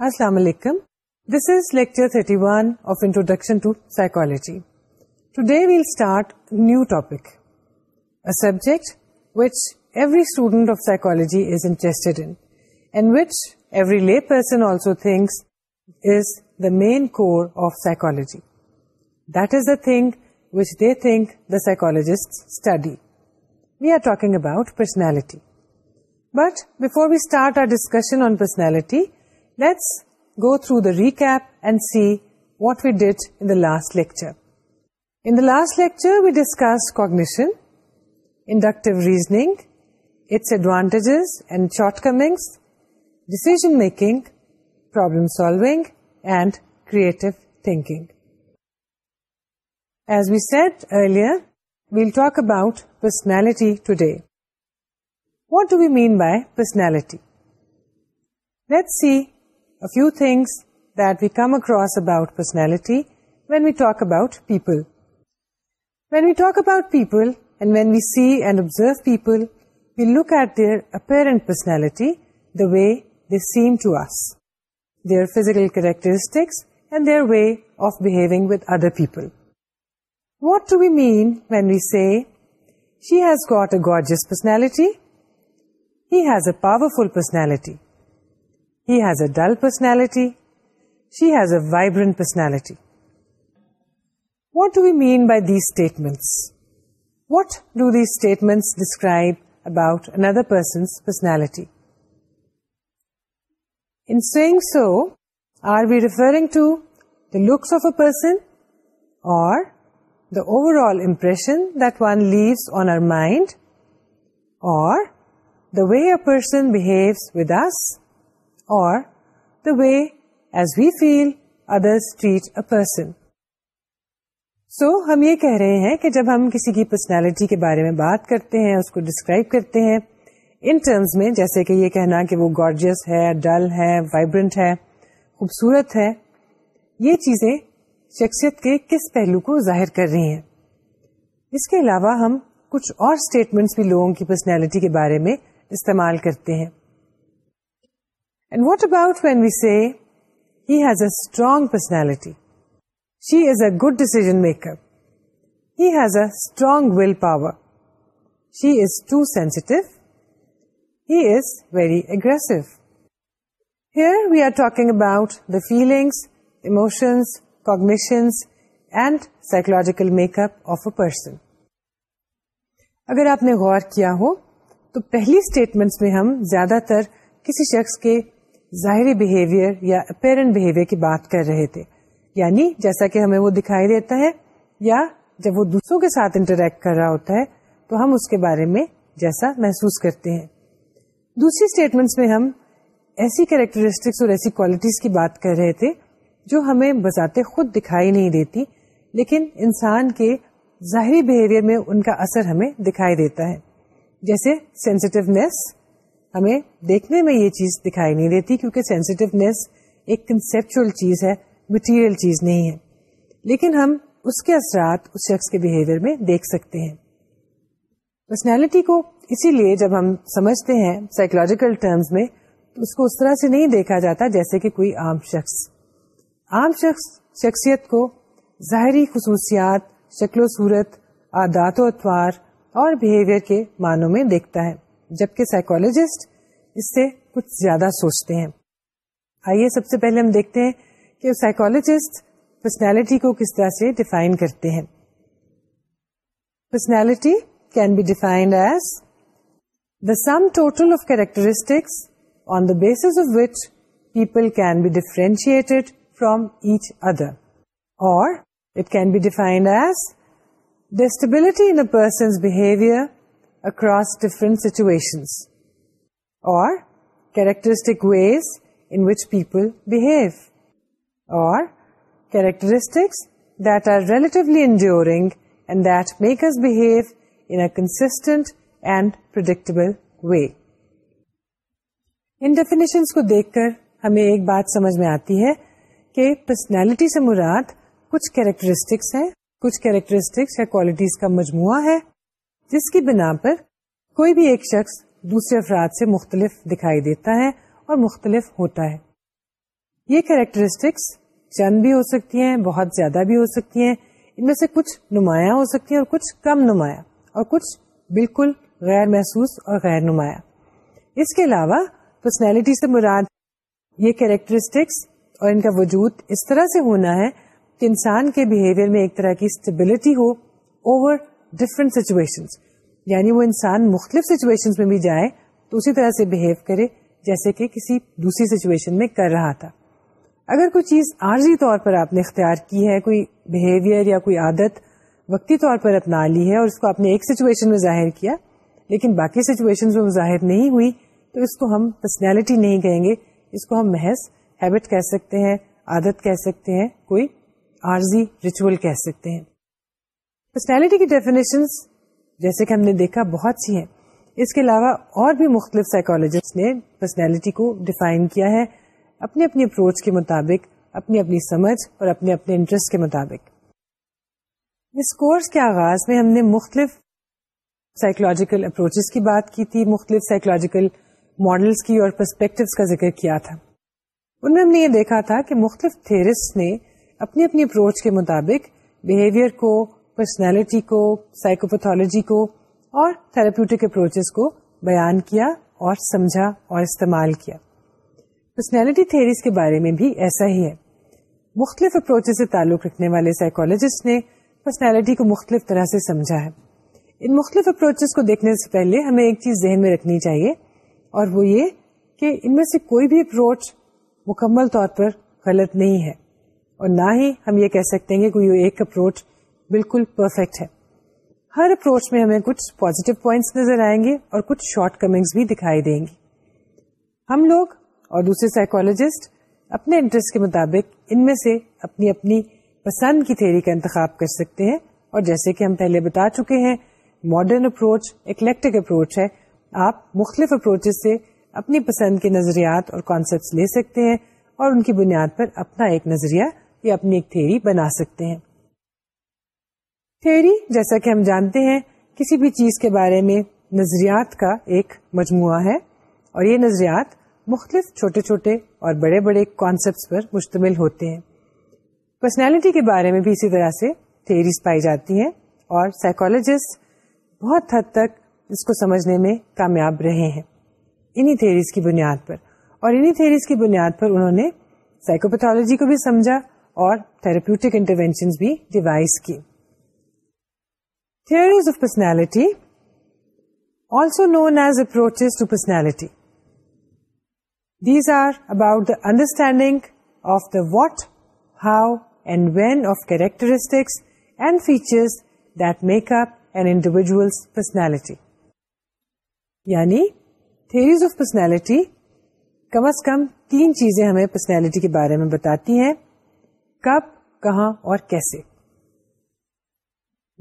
Assalamu alaikum. This is lecture 31 of Introduction to Psychology. Today we'll start a new topic, a subject which every student of psychology is interested in and which every lay person also thinks is the main core of psychology. That is the thing which they think the psychologists study. We are talking about personality. But before we start our discussion on personality, let's go through the recap and see what we did in the last lecture. In the last lecture, we discussed cognition, inductive reasoning, its advantages and shortcomings, decision making, problem solving, and creative thinking. As we said earlier, we'll talk about personality today. What do we mean by personality? Let's see a few things that we come across about personality when we talk about people. When we talk about people and when we see and observe people, we look at their apparent personality, the way they seem to us, their physical characteristics and their way of behaving with other people. What do we mean when we say, she has got a gorgeous personality, he has a powerful personality, he has a dull personality, she has a vibrant personality? What do we mean by these statements? What do these statements describe about another person's personality? In saying so, are we referring to the looks of a person or that all impression that one mind on the mind or the way person us or the way as we feel others treat a person so so, ہم یہ کہہ رہے ہیں کہ جب ہم کسی کی پرسنالٹی کے بارے میں بات کرتے ہیں اس کو ڈسکرائب کرتے ہیں ان ٹرمز میں جیسے کہ یہ کہنا کہ وہ گارجیس ہے ڈل ہے وائبرنٹ ہے خوبصورت ہے یہ چیزیں شخصیت کے کس پہلو کو ظاہر کر رہی ہیں اس کے علاوہ ہم کچھ اور اسٹیٹمنٹس بھی لوگوں کی پرسنالٹی کے بارے میں استعمال کرتے ہیں and what about when we see he's a a strong personality she is good decision maker has a strong will power she is too sensitive he is very aggressive here we are talking about the feelings emotions makeup makeup person اگر آپ نے غور کیا ہو تو پہلی statement میں ہم زیادہ تر کسی شخص کے ظاہری بہیویئر بہیویئر یا اپیرنٹ کی بات کر رہے تھے یعنی جیسا کہ ہمیں وہ دکھائی دیتا ہے یا جب وہ دوسروں کے ساتھ انٹریکٹ کر رہا ہوتا ہے تو ہم اس کے بارے میں جیسا محسوس کرتے ہیں دوسری اسٹیٹمنٹ میں ہم ایسی کیریکٹرسٹکس اور ایسی کوالٹیز کی بات کر رہے تھے جو ہمیں بذات خود دکھائی نہیں دیتی لیکن انسان کے ظاہری بہیویئر میں ان کا اثر ہمیں دکھائی دیتا ہے جیسے سینسٹیونیس ہمیں دیکھنے میں یہ چیز دکھائی نہیں دیتی کیونکہ سینسٹیونیس ایک کنسپچل چیز ہے مٹیریل چیز نہیں ہے لیکن ہم اس کے اثرات اس شخص کے بہیویئر میں دیکھ سکتے ہیں پرسنالٹی کو اسی لیے جب ہم سمجھتے ہیں سائیکولوجیکل ٹرمز میں تو اس کو اس طرح سے نہیں دیکھا جاتا جیسے کہ کوئی عام شخص عام شخص شخصیت کو ظاہری خصوصیات شکل و صورت عادات و اطوار اور بہیویئر کے معنوں میں دیکھتا ہے جبکہ سائیکولوجسٹ اس سے کچھ زیادہ سوچتے ہیں آئیے سب سے پہلے ہم دیکھتے ہیں کہ سائیکولوجسٹ پرسنالٹی کو کس طرح سے ڈیفائن کرتے ہیں personality can be defined as the sum total of characteristics on the basis of which people can be differentiated from each other or it can be defined as the stability instance behaviour across different situation or characteristic ways in which people behave or characteristics that are relatively enduring makes behave instant and predictable way in definitions کو دیکھ کر ہمیں ایک بات سمجھ میں آتی ہے کہ پرسنالٹی سے مراد کچھ کیریکٹرسٹکس ہیں کچھ کیریکٹرسٹکس یا کوالٹیز کا مجموعہ ہے جس کی بنا پر کوئی بھی ایک شخص دوسرے افراد سے مختلف دکھائی دیتا ہے اور مختلف ہوتا ہے یہ کیریکٹرسٹکس چند بھی ہو سکتی ہیں بہت زیادہ بھی ہو سکتی ہیں ان میں سے کچھ نمایاں ہو سکتی ہیں اور کچھ کم نمایاں اور کچھ بالکل غیر محسوس اور غیر نمایاں اس کے علاوہ پرسنالٹی سے مراد یہ کیریکٹرسٹکس اور ان کا وجود اس طرح سے ہونا ہے کہ انسان کے بہیویئر میں ایک طرح کی اسٹیبلٹی ہو اوور ڈفرنٹ سچویشنس یعنی وہ انسان مختلف سچویشن میں بھی جائے تو اسی طرح سے بہیو کرے جیسے کہ کسی دوسری سچویشن میں کر رہا تھا اگر کوئی چیز عارضی طور پر آپ نے اختیار کی ہے کوئی بہیویئر یا کوئی عادت وقتی طور پر اپنا لی ہے اور اس کو آپ نے ایک سچویشن میں ظاہر کیا لیکن باقی سچویشن میں ظاہر نہیں ہوئی تو اس کو ہم پرسنالٹی نہیں کہیں گے اس کو ہم محض ہیبٹ کہہ سکتے ہیں عادت کہہ سکتے ہیں کوئی عارضی ریچول کہہ سکتے ہیں پرسنالٹی کی ڈیفینیشنس جیسے کہ ہم نے دیکھا بہت سی ہیں اس کے علاوہ اور بھی مختلف سائیکولوجسٹ نے پرسنالٹی کو ڈیفائن کیا ہے اپنے اپنی اپروچ کے مطابق اپنی اپنی سمجھ اور اپنے اپنے انٹرسٹ کے مطابق اس کورس کے آغاز میں ہم نے مختلف سائیکولوجیکل اپروچز کی بات کی تھی مختلف سائیکولوجیکل ماڈلس کی اور پرسپیکٹوز کا ذکر کیا تھا ان میں ہم نے یہ دیکھا تھا کہ مختلف تھیرسٹ نے اپنی اپنی اپروچ کے مطابق بہیویئر کو پرسنالٹی کو کو کو سائیکوپیتھولوجی اور تھراپیوٹک اپروچز بیان کیا اور سمجھا اور استعمال کیا پرسنالٹی تھیریز کے بارے میں بھی ایسا ہی ہے مختلف اپروچز سے تعلق رکھنے والے سائیکولوجسٹ نے پرسنالٹی کو مختلف طرح سے سمجھا ہے ان مختلف اپروچز کو دیکھنے سے پہلے ہمیں ایک چیز ذہن میں رکھنی چاہیے اور وہ یہ کہ ان میں سے کوئی بھی اپروچ مکمل طور پر غلط نہیں ہے اور نہ ہی ہم یہ کہہ سکتے ہیں کہ ایک اپروچ بالکل پرفیکٹ ہے ہر اپروچ میں ہمیں کچھ پوزیٹو پوائنٹس نظر آئیں گے اور کچھ شارٹ کمنگس بھی دکھائی دیں گی ہم لوگ اور دوسرے سائیکولوجسٹ اپنے انٹرسٹ کے مطابق ان میں سے اپنی اپنی پسند کی تھیری کا انتخاب کر سکتے ہیں اور جیسے کہ ہم پہلے بتا چکے ہیں ماڈرن اپروچ اکلیکٹک اپروچ ہے آپ مختلف اپروچ سے اپنی پسند کے نظریات اور کانسیپٹ لے سکتے ہیں اور ان کی بنیاد پر اپنا ایک نظریہ یا اپنی ایک تھیری بنا سکتے ہیں تھیری جیسا کہ ہم جانتے ہیں کسی بھی چیز کے بارے میں نظریات کا ایک مجموعہ ہے اور یہ نظریات مختلف چھوٹے چھوٹے اور بڑے بڑے کانسیپٹس پر مشتمل ہوتے ہیں پرسنالٹی کے بارے میں بھی اسی طرح سے تھیریز پائی جاتی ہیں اور سائیکولوجسٹ بہت حد تک اس کو سمجھنے میں کامیاب رہے ہیں انہی تھیریز کی بنیاد پر اور انہی تھیریز کی بنیاد پر انہوں نے سائیکوپیتھولوجی کو بھی سمجھا اور تھراپیوٹک انٹروینشن بھی ڈیوائز کی theories of personality also known as approaches to personality these are about the understanding of the what how and when of characteristics and features that make up and individual's personality یعنی theories of personality کم از کم تین چیزیں ہمیں personality کے بارے میں بتاتی ہیں کب کہاں اور کیسے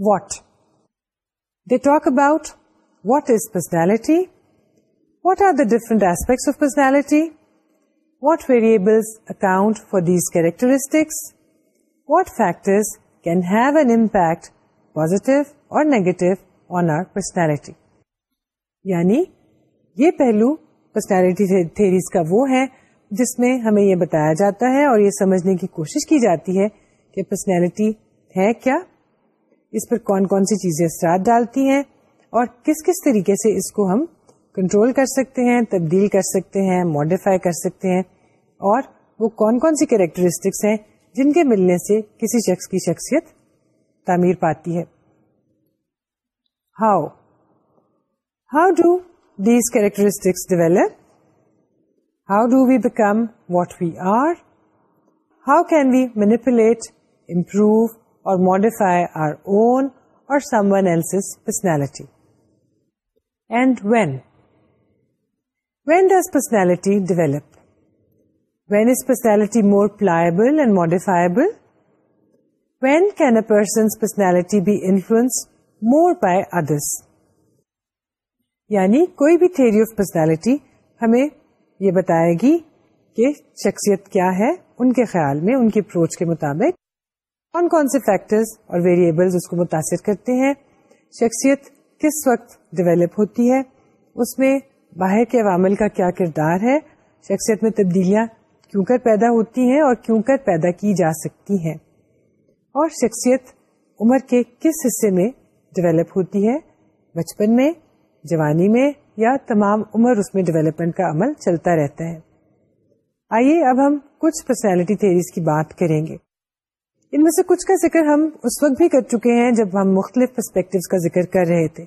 what they talk about what is personality what are the different aspects of personality what variables account for these characteristics what factors can have an impact positive or negative on our personality یعنی یہ پہلو personality theories کا وہ ہے جس میں ہمیں یہ بتایا جاتا ہے اور یہ سمجھنے کی کوشش کی جاتی ہے کہ پرسنالٹی ہے کیا اس پر کون کون سی چیزیں اثرات ڈالتی ہیں اور کس کس طریقے سے اس کو ہم کنٹرول کر سکتے ہیں تبدیل کر سکتے ہیں ماڈیفائی کر سکتے ہیں اور وہ کون کون سی کیریکٹرسٹکس ہیں جن کے ملنے سے کسی شخص کی شخصیت تعمیر پاتی ہے how how do these characteristics develop? How do we become what we are? How can we manipulate, improve, or modify our own or someone else's personality? And when? When does personality develop? When is personality more pliable and modifiable? When can a person's personality be influenced more by others? یعنی کوئی بھی theory of personality ہمیں یہ بتائے گی کہ شخصیت کیا ہے ان کے خیال میں ان کی اپروچ کے مطابق کون کون سے فیکٹرز اور ویریبلز اس کو متاثر کرتے ہیں شخصیت کس وقت ڈیولپ ہوتی ہے اس میں باہر کے عوامل کا کیا کردار ہے شخصیت میں تبدیلیاں کیوں کر پیدا ہوتی ہیں اور کیوں کر پیدا کی جا سکتی ہیں اور شخصیت عمر کے کس حصے میں ڈیولپ ہوتی ہے بچپن میں جوانی میں یا تمام عمر اس میں ڈیولپمنٹ کا عمل چلتا رہتا ہے آئیے اب ہم کچھ پرسنالٹی تھیریز کی بات کریں گے ان میں سے کچھ کا ذکر ہم اس وقت بھی کر چکے ہیں جب ہم مختلف پرسپیکٹو کا ذکر کر رہے تھے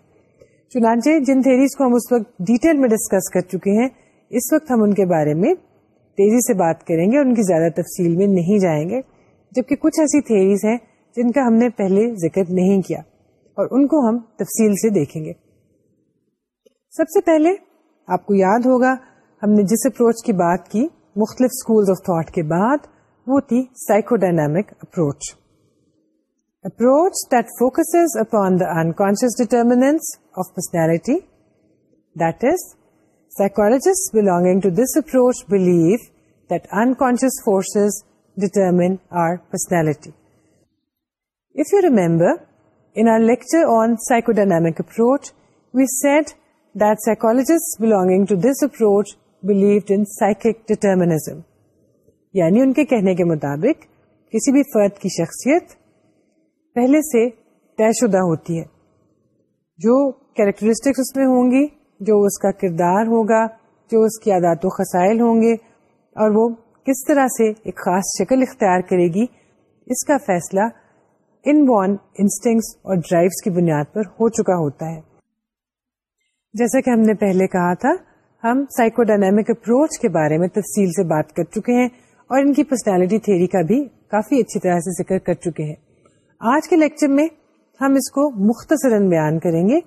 چنانچہ جن تھیریز کو ہم اس وقت ڈیٹیل میں ڈسکس کر چکے ہیں اس وقت ہم ان کے بارے میں تیزی سے بات کریں گے اور ان کی زیادہ تفصیل میں نہیں جائیں گے جبکہ کچھ ایسی تھیریز ہیں جن کا ہم نے پہلے ذکر نہیں کیا اور ان کو ہم تفصیل سے دیکھیں گے سب سے پہلے آپ کو یاد ہوگا ہم نے جس اپروچ کی بات کی مختلف اسکول آف تھاٹ کے بعد وہ تھی psychodynamic approach approach that focus upon the unconscious of personality that is psychologist belonging to this approach believe that unconscious forces determine our personality if you remember in our lecture on psychodynamic approach we said that psychologists belonging to this approach believed in psychic determinism. یعنی ان کے کہنے کے مطابق کسی بھی فرد کی شخصیت پہلے سے طے شدہ ہوتی ہے جو کیریکٹرسٹکس اس میں ہوں گی جو اس کا کردار ہوگا جو اس کی عادات و خسائل ہوں گے اور وہ کس طرح سے ایک خاص شکل اختیار کرے گی اس کا فیصلہ ان بارن انسٹنگس اور ڈرائیوس کی بنیاد پر ہو چکا ہوتا ہے جیسا کہ ہم نے پہلے کہا تھا ہم سائیکو ڈائنمک اپروچ کے بارے میں تفصیل سے بات کر چکے ہیں اور ان کی پرسنالٹی تھیری کا بھی کافی اچھی طرح سے ذکر کر چکے ہیں آج کے لیکچر میں ہم اس کو مختصر بیان کریں گے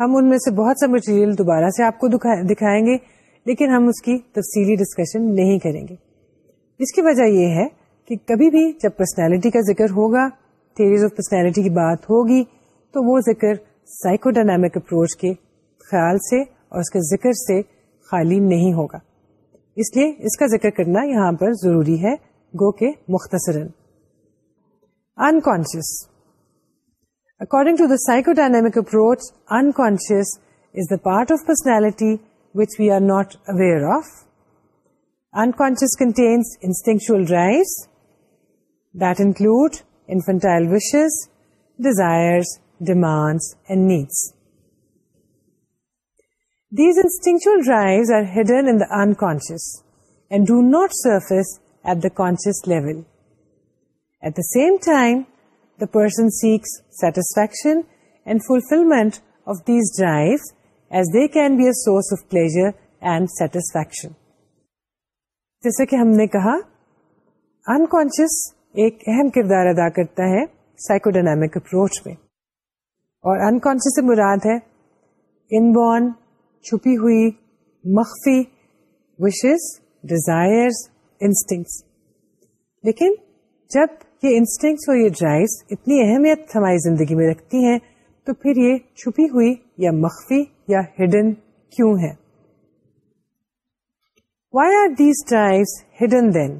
ہم ان میں سے بہت سا مٹیریل دوبارہ سے آپ کو دکھائیں گے لیکن ہم اس کی تفصیلی ڈسکشن نہیں کریں گے اس کی وجہ یہ ہے کہ کبھی بھی جب پرسنالٹی کا ذکر ہوگا تھیریز آف پرسنالٹی کی بات ہوگی تو وہ ذکر سائیکو ڈائنامک اپروچ کے خیال سے اور اس کے ذکر سے خالی نہیں ہوگا اس لیے اس کا ذکر کرنا یہاں پر ضروری ہے گو کے مختصر unconscious according to the psychodynamic approach unconscious is the part of personality which we are not aware of unconscious contains instinctual drives that include infantile wishes desires demands and needs unconscious and do not surface at the conscious level at the same time the person seeks satisfaction and fulfilment of these drive as they can be a source of pleasure and satisfaction جیسے کہ ہم نے کہا ان conscious ایک اہم کردار ادا کرتا ہے سائیکوڈینک اپروچ میں اور انکانشیس مراد ہے ان بورن چھپی ہوئی مخفی وشز ڈیزائر انسٹنگ لیکن جب یہ انسٹنگس اور یہ ڈرائیوز اتنی اہمیت ہماری زندگی میں رکھتی ہیں تو پھر یہ چھپی ہوئی یا مخفی یا ہڈن کیوں ہے why are these drives hidden then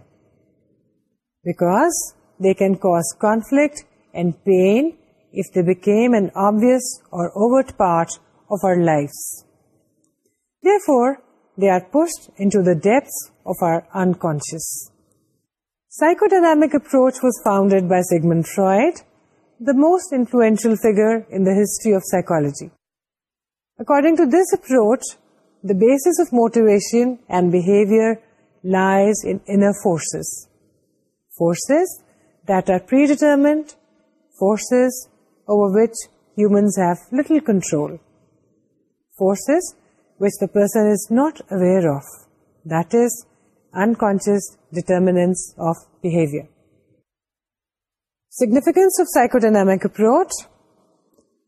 because they can cause conflict and pain if they became an obvious or overt part of our life Therefore, they are pushed into the depths of our unconscious. Psychodynamic approach was founded by Sigmund Freud, the most influential figure in the history of psychology. According to this approach, the basis of motivation and behavior lies in inner forces. Forces that are predetermined, forces over which humans have little control. Forces which the person is not aware of, that is, unconscious determinants of behavior. Significance of psychodynamic approach.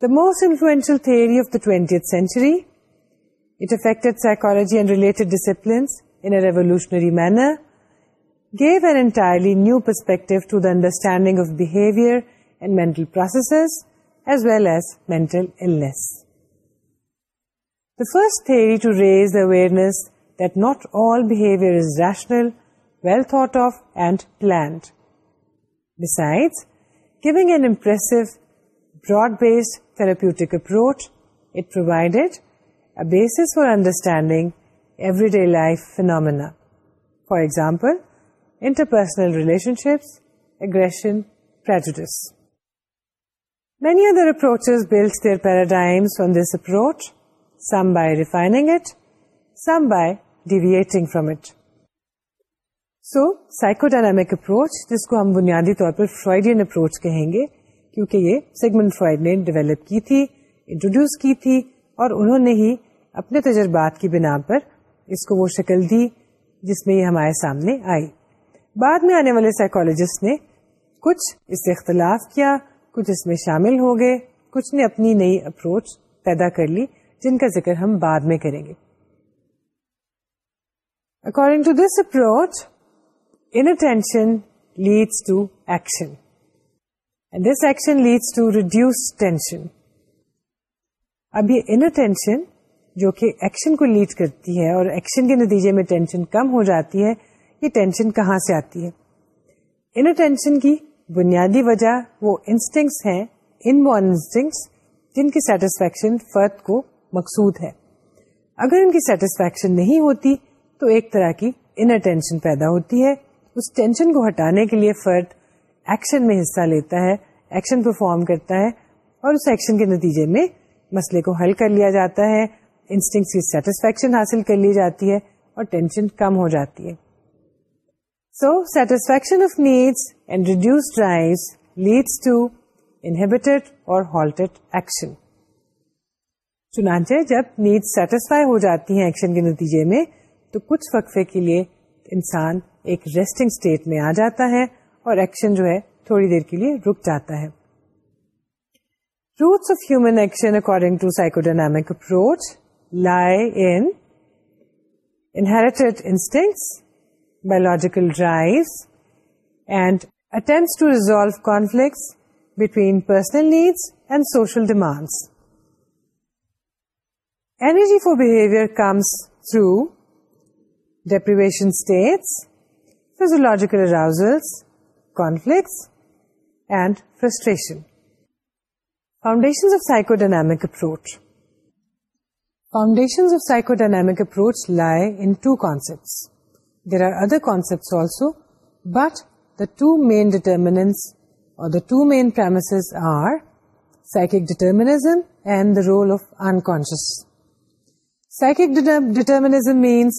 The most influential theory of the 20th century, it affected psychology and related disciplines in a revolutionary manner, gave an entirely new perspective to the understanding of behavior and mental processes, as well as mental illness. The first theory to raise the awareness that not all behavior is rational, well thought of and planned. Besides, giving an impressive, broad-based therapeutic approach, it provided a basis for understanding everyday life phenomena. For example, interpersonal relationships, aggression, prejudice. Many other approaches built their paradigms on this approach, some by refining it some by deviating from it so psycho approach, approach جس کو ہم بنیادی طور پر Freudian approach کہیں گے کیونکہ یہ سیگمنٹ فرائڈ نے ڈیولپ کی تھی انٹروڈیوس کی تھی اور انہوں نے ہی اپنے تجربات کی بنا پر اس کو وہ شکل دی جس میں یہ ہمارے سامنے آئی بعد میں آنے والے سائیکولوجسٹ نے کچھ اس سے اختلاف کیا کچھ اس میں شامل ہو گئے کچھ نے اپنی نئی اپروچ پیدا کر لی جن کا ذکر ہم بعد میں کریں گے according to this approach intention leads to action this action leads to reduce tension اب یہ انر ٹینشن جو کہ ایکشن کو لیڈ کرتی ہے اور ایکشن کے نتیجے میں ٹینشن کم ہو جاتی ہے یہ ٹینشن کہاں سے آتی ہے انر ٹینشن کی بنیادی وجہ وہ انسٹنگس ہیں ان وہ انسٹنگس جن کی سیٹسفیکشن فرد کو مقصود ہے اگر ان کی سیٹسفیکشن نہیں ہوتی تو ایک طرح کی انر ٹینشن پیدا ہوتی ہے اس ٹینشن کو ہٹانے کے لیے فرد ایکشن میں حصہ لیتا ہے ایکشن پرفارم کرتا ہے اور اس ایکشن کے نتیجے میں مسئلے کو حل کر لیا جاتا ہے انسٹنگ کی سیٹسفیکشن حاصل کر لی جاتی ہے اور ٹینشن کم ہو جاتی ہے so satisfaction of needs and reduce leads to inhibited or action چنانچہ جب نیڈ سیٹسفائی ہو جاتی ہیں ایکشن کے نتیجے میں تو کچھ وقفے کے لیے انسان ایک ریسٹنگ اسٹیٹ میں آ جاتا ہے اور ایکشن جو ہے تھوڑی دیر کے لیے رک جاتا ہے roots of human action according to psychodynamic approach lie inherited instinct biological drive and to resolve conflicts between personal needs and social demands اینجی for بمس through ڈیپریویشنجیکل foundation there are other concept also but the two main debtors are psychic determinism and the role of unconscious psychic determinism means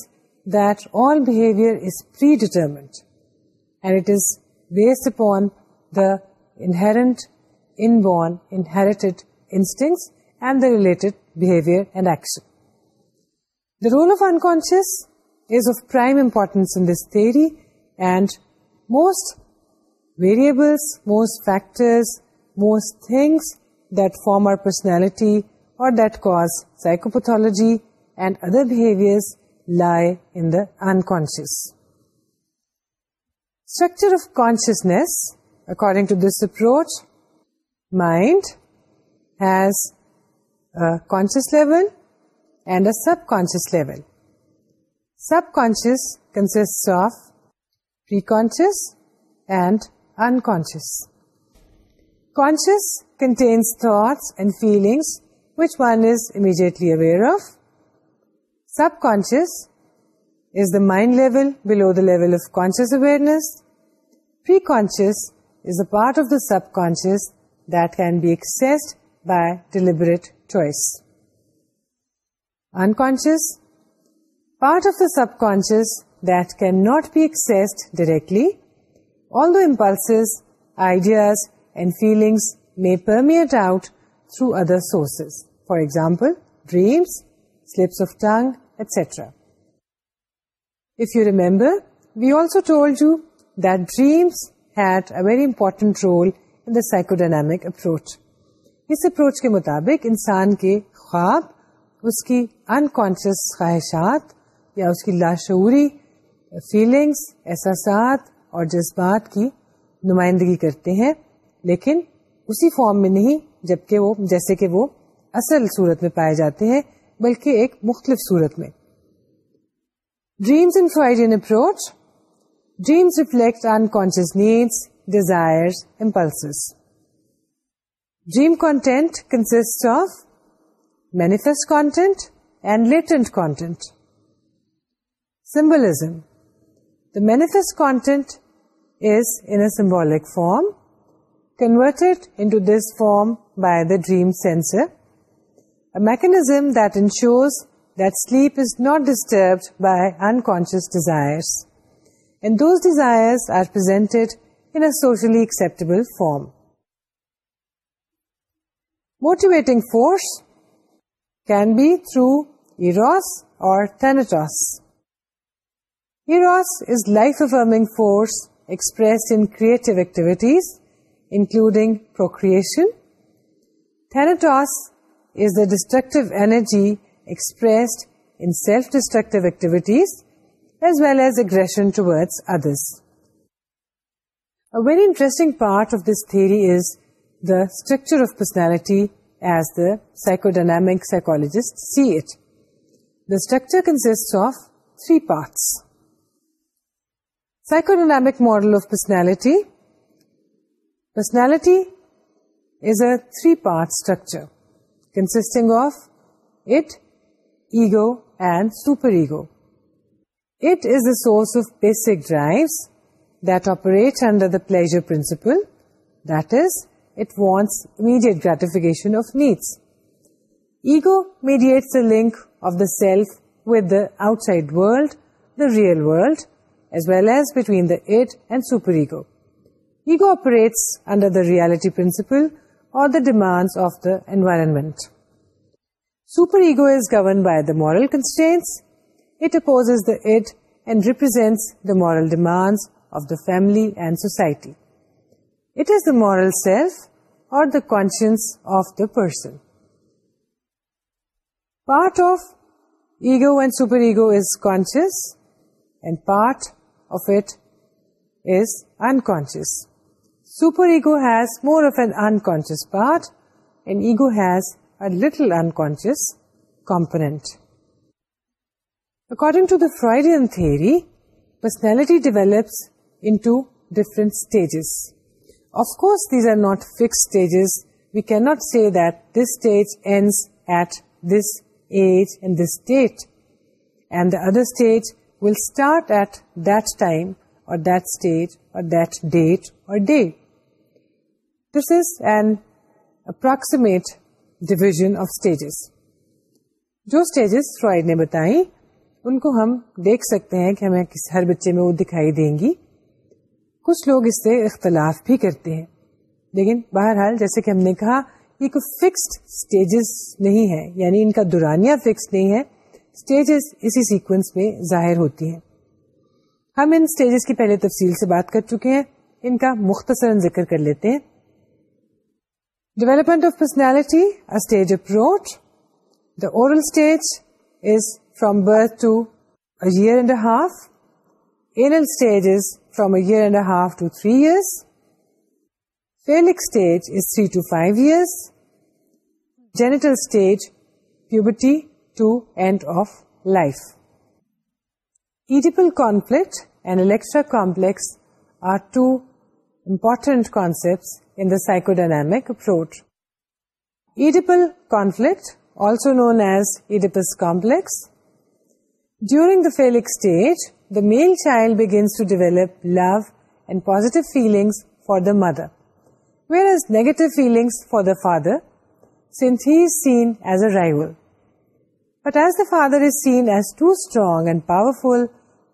دل determined upon instinct and action role of unconscious is of prime importance this تھے most factors most things them our personality or that cause psychopathology lie in انش structure of consciousness according to this approach mind has level subconscious level subconscious consist of conscious and unconscious feelings which one is immediately aware of Subconscious is the mind level below the level of conscious awareness. Preconscious is a part of the subconscious that can be accessed by deliberate choice. Unconscious, part of the subconscious that cannot be accessed directly, although impulses, ideas and feelings may permeate out through other sources. For example, dreams, slips of tongue, etc. If you remember, we also told you that dreams had a very important role in the psychodynamic approach. اس approach کے مطابق انسان کے خواب اس کی unconscious خواہشات یا اس کی لاشعوری فیلنگس احساسات اور جذبات کی نمائندگی کرتے ہیں لیکن اسی فارم میں نہیں جبکہ وہ جیسے کہ وہ اصل صورت میں پائے جاتے ہیں بلکہ ایک مختلف صورت میں dreams and Freudian approach dreams reflect unconscious needs desire impulse dream content consist of manifest content and latent content symbolism the manifest content is in symbolic form convert into this form by the dream censor mechanism that ensures the sleep is not disturbed by انشیسلیبل can be through رس Eros life affirming force express in creative activities including procreation Thanatos مک psychologist see it the structure consist of three parts psychodynamic model of personality personality is a three part structure consisting of اٹو اینڈوز the source of basic drive this under the pleasure per link of the self wide world the real world as well as between the id and superego ego operates under the reality principle or the demands of the environment. Superego is governed by the moral constraints. It opposes the id and represents the moral demands of the family and society. It is the moral self or the conscience of the person. Part of ego and superego is conscious and part of it is unconscious. Superego has more of an unconscious part, and ego has a little unconscious component. According to the Freudian theory, personality develops into different stages. Of course, these are not fixed stages. We cannot say that this stage ends at this age and this date, and the other stage will start at that time or that stage or that date or day. جو Freud نے بتائی ان کو ہم دیکھ سکتے ہیں کہ ہمیں ہر بچے میں وہ دکھائی دیں گی کچھ لوگ اس سے اختلاف بھی کرتے ہیں لیکن بہرحال جیسے کہ ہم نے کہا یہ کوئی فکسڈ اسٹیجز نہیں ہے یعنی ان کا دورانیہ فکس نہیں ہے اسٹیجز اسی سیکوینس میں ظاہر ہوتی ہیں ہم ان اسٹیجز کی پہلے تفصیل سے بات کر چکے ہیں ان کا مختصر ذکر کر لیتے ہیں ڈولاپمنٹ آف پرسنیلٹی اٹھ the stage from birth to year and half S from half to three phallic stage three to five genital stage puberty to end of life Oedipal conflict and Electra complex are two important concept in the psychodynamic approach. Oedipal conflict, also known as Oedipus complex. During the phallic stage, the male child begins to develop love and positive feelings for the mother, whereas negative feelings for the father, since he is seen as a rival. But as the father is seen as too strong and powerful,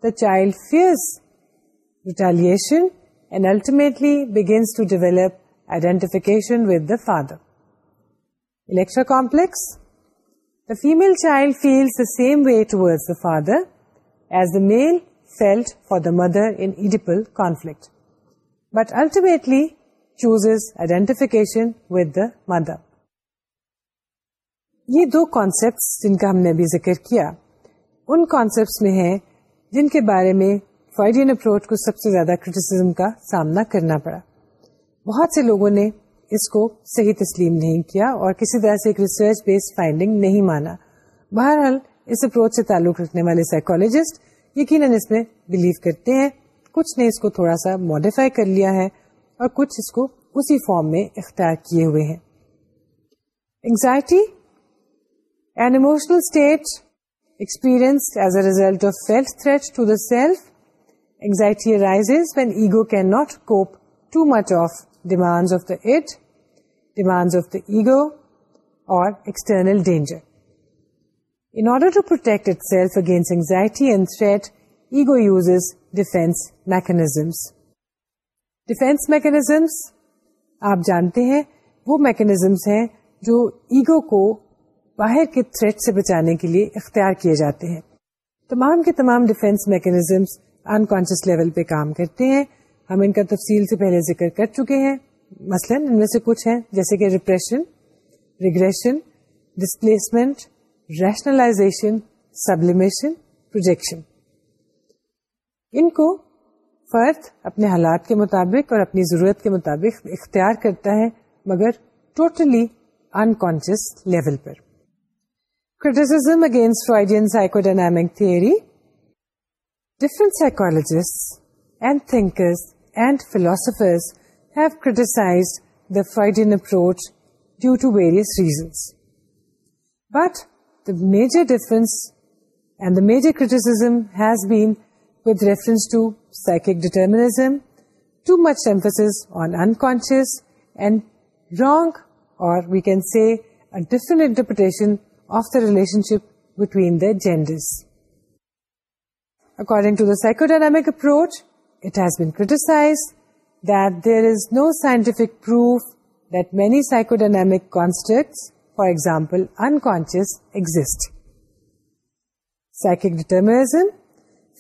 the child fears retaliation and ultimately begins to develop same way towards the female child feels father as for male feels for the mother But but chooses identification with the mother. یہ دو concepts جن کا ہم نے بھی ذکر کیا ان concepts میں ہیں جن کے بارے میں فائڈین کو سب سے زیادہ کرٹیسزم کا سامنا کرنا پڑا بہت سے لوگوں نے اس کو صحیح تسلیم نہیں کیا اور کسی طرح سے ایک ریسرچ بیس فائنڈنگ نہیں مانا بہرحال اس اپروچ سے تعلق رکھنے والے سائیکولوجسٹ یقیناً اس میں بلیو کرتے ہیں کچھ نے اس کو تھوڑا سا ماڈیفائی کر لیا ہے اور کچھ اس کو اسی فارم میں اختیار کیے ہوئے ہیں anxiety experience as a result of self threat to the anxiety theories when ego can not cope too much of demand of the id demand of the ego or external danger in order to protect self against anxiety and threat ego use defence mechanisms defence mechanisms آپ جانتے ہیں وہ mechanisms ہیں جو ego کو باہر کے threat سے بچانے کے لیے اختیار کیے جاتے ہیں تمام کے تمام defence mechanisms unconscious level پہ کام کرتے ہیں ہم ان کا تفصیل سے پہلے ذکر کر چکے ہیں مثلا ان میں سے کچھ ہیں جیسے کہ repression regression displacement rationalization sublimation projection ان کو فرد اپنے حالات کے مطابق اور اپنی ضرورت کے مطابق اختیار کرتا ہے مگر ٹوٹلی انکانشیس لیول پر criticism against Freudian psychodynamic theory different psychologist and thinkers فٹیسائزروچ due to various reasons but the major difference اینڈرسمز بیٹھ reference determinism too much امپس wrong or relationship between the gender according to the psychodynamic approach It has been criticized that there is no scientific proof that many psychodynamic constructs, for example, unconscious, exist. Psychic determinism.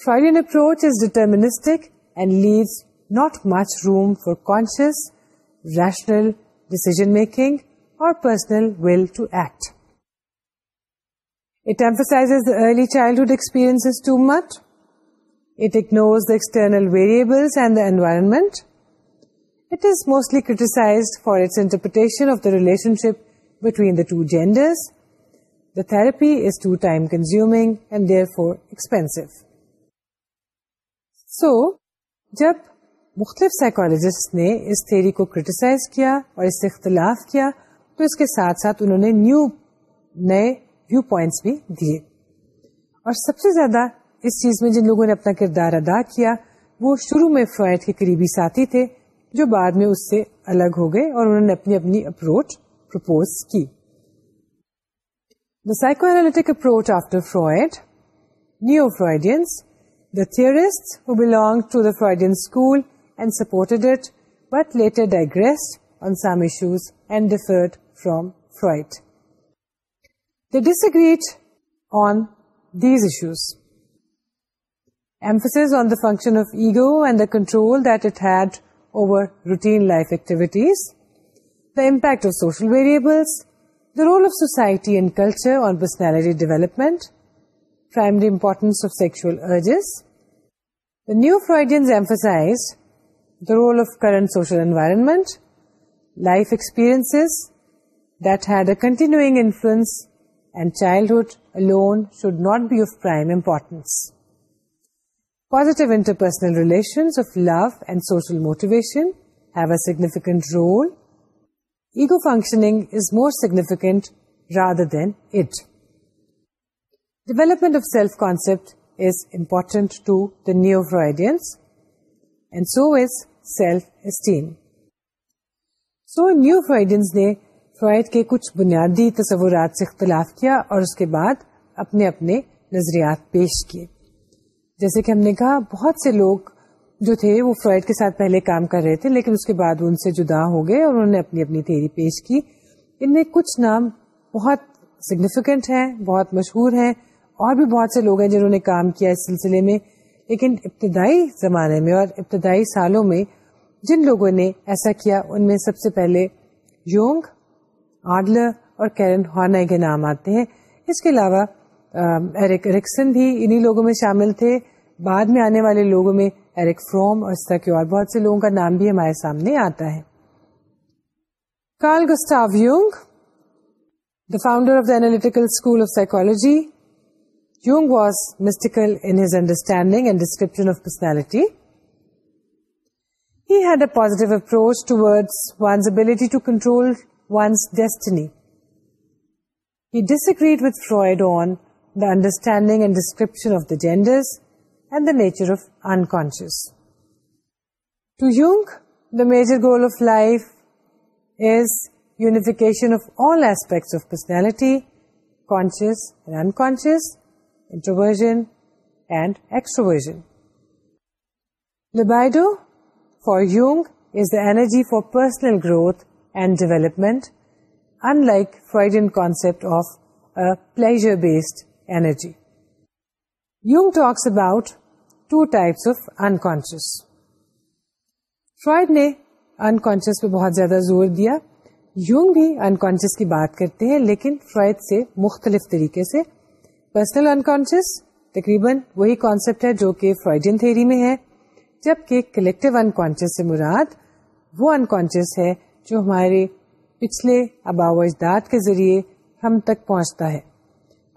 Freudian approach is deterministic and leaves not much room for conscious, rational decision-making or personal will to act. It emphasizes the early childhood experiences too much and therefore expensive. So جب مختلف نے اس theory کو criticize کیا اور اس سے اختلاف کیا تو اس کے ساتھ ساتھ انہوں نے نیو نئے ویو پوائنٹس بھی دیے اور سب سے زیادہ اس چیز میں جن لوگوں نے اپنا کردار ادا کیا وہ شروع میں فرائڈ کے قریبی ساتھی تھے جو بعد میں اس سے الگ ہو گئے اور انہوں نے اپنی اپنی اپروچ پرپوز کی The psychoanalytic approach after Freud, neo-Freudians, the theorists who belonged to the Freudian school and supported it, but later digressed on some issues and differed from Freud. They disagreed on these issues. emphasis on the function of ego and the control that it had over routine life activities, the impact of social variables, the role of society and culture on personality development, primary importance of sexual urges. The New Freudians emphasized the role of current social environment, life experiences that had a continuing influence, and childhood alone should not be of prime importance. Positive interpersonal relations نے Freud کے کچھ بنیادی تصورات سے اختلاف کیا اور اس کے بعد اپنے اپنے نظریات پیش کیے جیسے کہ ہم نے کہا بہت سے لوگ جو تھے وہ فرائڈ کے ساتھ پہلے کام کر رہے تھے لیکن اس کے بعد ان سے جدا ہو گئے اور انہوں نے اپنی اپنی تھیری پیش کی ان میں کچھ نام بہت سگنیفیکنٹ ہیں بہت مشہور ہیں اور بھی بہت سے لوگ ہیں جنہوں نے کام کیا اس سلسلے میں لیکن ابتدائی زمانے میں اور ابتدائی سالوں میں جن لوگوں نے ایسا کیا ان میں سب سے پہلے یونگ آڈلر اور کیرن ہارنائی کے نام آتے ہیں اس کے علاوہ ایرک ایرکسن بھی انہی لوگوں میں شامل تھے بعد میں آنے والے لوگوں میں ایرک فروم اور اس طرح کے اور بہت سے لوگوں کا نام بھی ہمارے سامنے آتا ہے Carl Gustav Jung the founder of the analytical school of psychology Jung was mystical in his understanding and description of personality he had a positive approach toward one's ability to control one's destiny he agreed with Freud on the understanding and description of the genders and داچر of unconscious major goal of life is unification of all ایسپیکٹسٹی conscious unconscious is داجی for personal growth and development unlike Freudian concept of پھر based energy Jung talks about two types of unconscious Freud نے unconscious پہ بہت زیادہ زور دیا Jung بھی unconscious کی بات کرتے ہیں لیکن فرائڈ سے مختلف طریقے سے پرسنل انکانشیس تقریباً وہی کانسپٹ ہے جو کہ فرائڈ تھیری میں ہے جبکہ کلیکٹو انکانشیس سے مراد وہ انکانشیس ہے جو ہمارے پچھلے آبا و اجداد کے ذریعے ہم تک پہنچتا ہے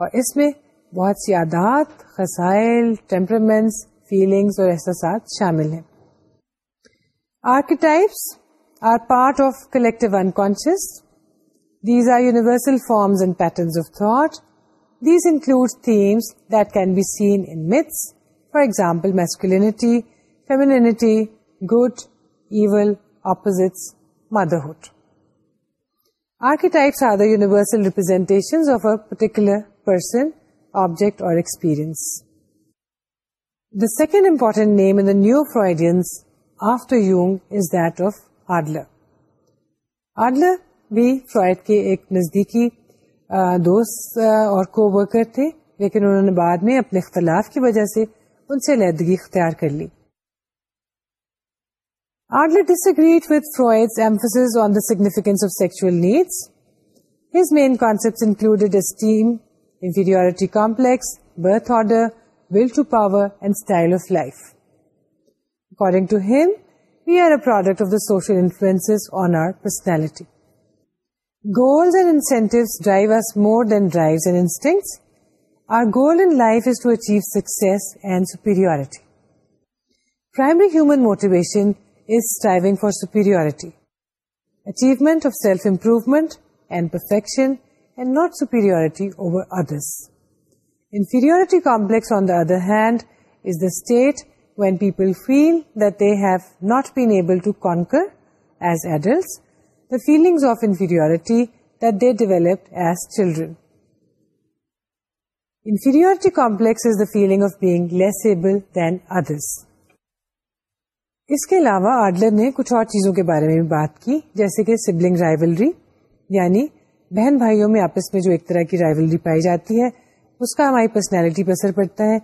اور اس میں بہت سی عادات خسائل ٹیمپرمنٹس فیلنگس اور احساسات شامل ہیں archetypes are are part of of collective unconscious these these universal forms and patterns thought include themes that can be seen in myths for example masculinity good even oppose motherhood archetypes are the universal representation of particular person object or is the second Adler. After بھی fried کے ایک نزدیکی دوست اور کو worker تھے لیکن انہوں نے بعد میں اپنے اختلاف کی وجہ سے ان سے علیحدگی اختیار کر لی لیڈل this significance of sexual needs his concept included esteem goals and incentive drive ارس مورن drive or goal life is to achieve success and superiority primary human motivating for superiority achievement of self improvement and perfection not complex, over others inferiority complex on the other hand is the state when people feel that they have not as to the as adults the that of inferiority developed as children inferiority complex is the feeling of less able than others اس کے علاوہ Adler نے کچھ اور چیزوں کے بارے میں بھی بات کی جیسے کہ سبلنگ رائولری یعنی بہن بھائیوں میں آپس میں جو ایک طرح کی رائولری پائی جاتی ہے اس کا ہماری پرسنالٹی پہ اثر پڑتا ہے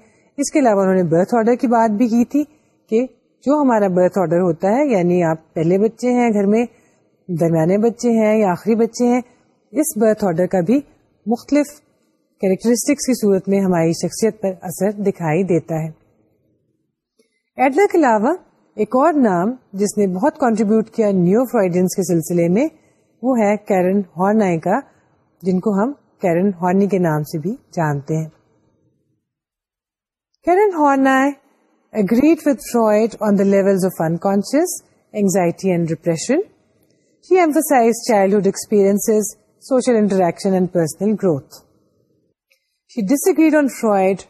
اس کے علاوہ انہوں نے برتھ آرڈر کی بات بھی کی تھی کہ جو ہمارا برتھ آرڈر ہوتا ہے یعنی آپ پہلے بچے ہیں گھر میں درمیانے بچے ہیں یا آخری بچے ہیں اس برتھ آرڈر کا بھی مختلف کیریکٹرسٹکس کی صورت میں ہماری شخصیت پر اثر دکھائی دیتا ہے ایڈلر کے علاوہ ایک اور نام جس نے بہت کانٹریبیوٹ کیا نیو فرائڈنس کے سلسلے میں وہ ہے کیرن ہارنائی کا جن کو ہم کیرن ہارنی کے نام سے بھی جانتے ہیں Karen Horney agreed with Freud on the level of unconscious and depression she emphasize childhood experience social interaction and personal growth she disagreed on Freud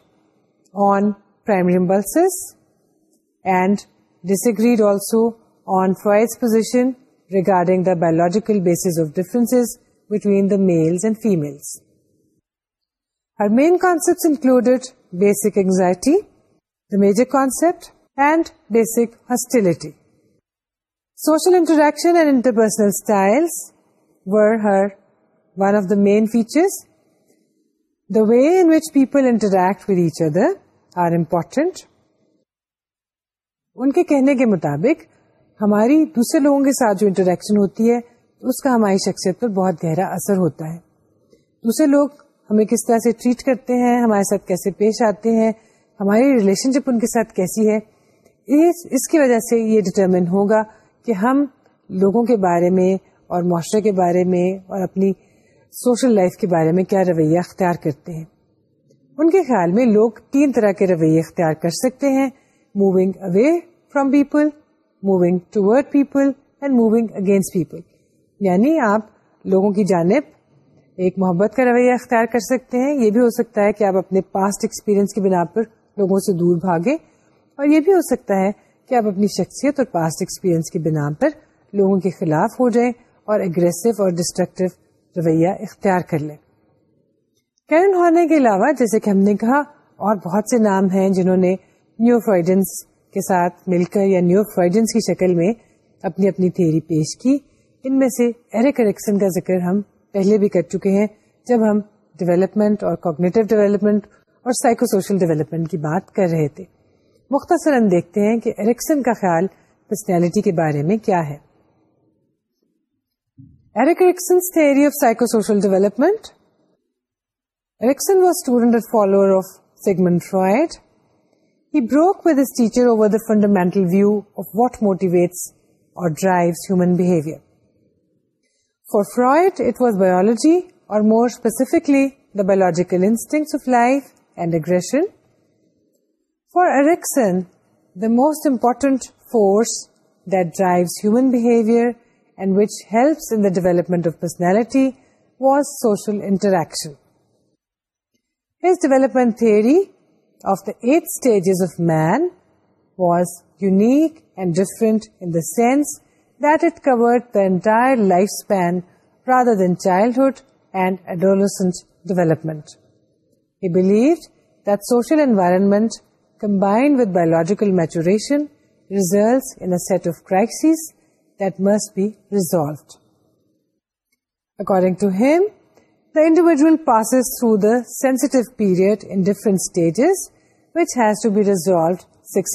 on primary impulse and desire also on position regarding the biological basis of difference between basic anxiety and hostility social interactional main features the way in which people interact with each other are important ان کے کہنے کے مطابق ہماری دوسرے لوگوں کے ساتھ جو انٹریکشن ہوتی ہے اس کا ہماری شخصیت پر بہت گہرا اثر ہوتا ہے دوسرے لوگ ہمیں کس طرح سے ٹریٹ کرتے ہیں ہمارے ساتھ کیسے پیش آتے ہیں ہماری ریلیشن شپ ان کے ساتھ کیسی ہے اس کی وجہ سے یہ ڈٹرمن ہوگا کہ ہم لوگوں کے بارے میں اور معاشرے کے بارے میں اور اپنی سوشل لائف کے بارے میں کیا رویہ اختیار کرتے ہیں ان کے خیال میں لوگ تین طرح کے رویے اختیار کر سکتے ہیں moving away from people moving people and moving against people یعنی آپ لوگوں کی جانب ایک محبت کا رویہ اختیار کر سکتے ہیں یہ بھی ہو سکتا ہے کہ آپ اپنے پاسٹ ایکسپیرئنس کی بنا پر لوگوں سے دور اور یہ بھی ہو سکتا ہے کہ آپ اپنی شخصیت اور پاسٹ ایکسپیرئنس کی بنا پر لوگوں کے خلاف ہو جائیں اور اگریسو اور ڈسٹرکٹیو رویہ اختیار کر لیں کیرن ہونے کے علاوہ جیسے کہ ہم نے کہا اور بہت سے نام ہیں جنہوں نے نیو فرائڈنس کے ساتھ مل کر یا نیو فرجنس کی شکل میں اپنی اپنی تھیری پیش کی ان میں سے ایرک کریکشن کا ذکر ہم پہلے بھی کر چکے ہیں جب ہم ڈیولپمنٹ اور کوگنیٹو ڈیولپمنٹ اور سائیکو سوشل ڈیولپمنٹ کی بات کر رہے تھے مختصر ہم دیکھتے ہیں کہ ایرکسن کا خیال پرسنالٹی کے بارے میں کیا ہے Erikson theory of psychosocial developments was student follower of Sigmund Freud broke with his teacher over the fundamental view of what motivate behaviour for Freud it was biology or most important force drives human behaviour and which helps development of personality was social interaction development three of the 8 stages of man was unique and different in the sense that it covered the entire lifespan rather than childhood and adolescent development. He believed that social environment combined with biological maturation results in a set of crises that must be resolved. According to him, the individual passes through the sensitive period in different stages which has to be resulted in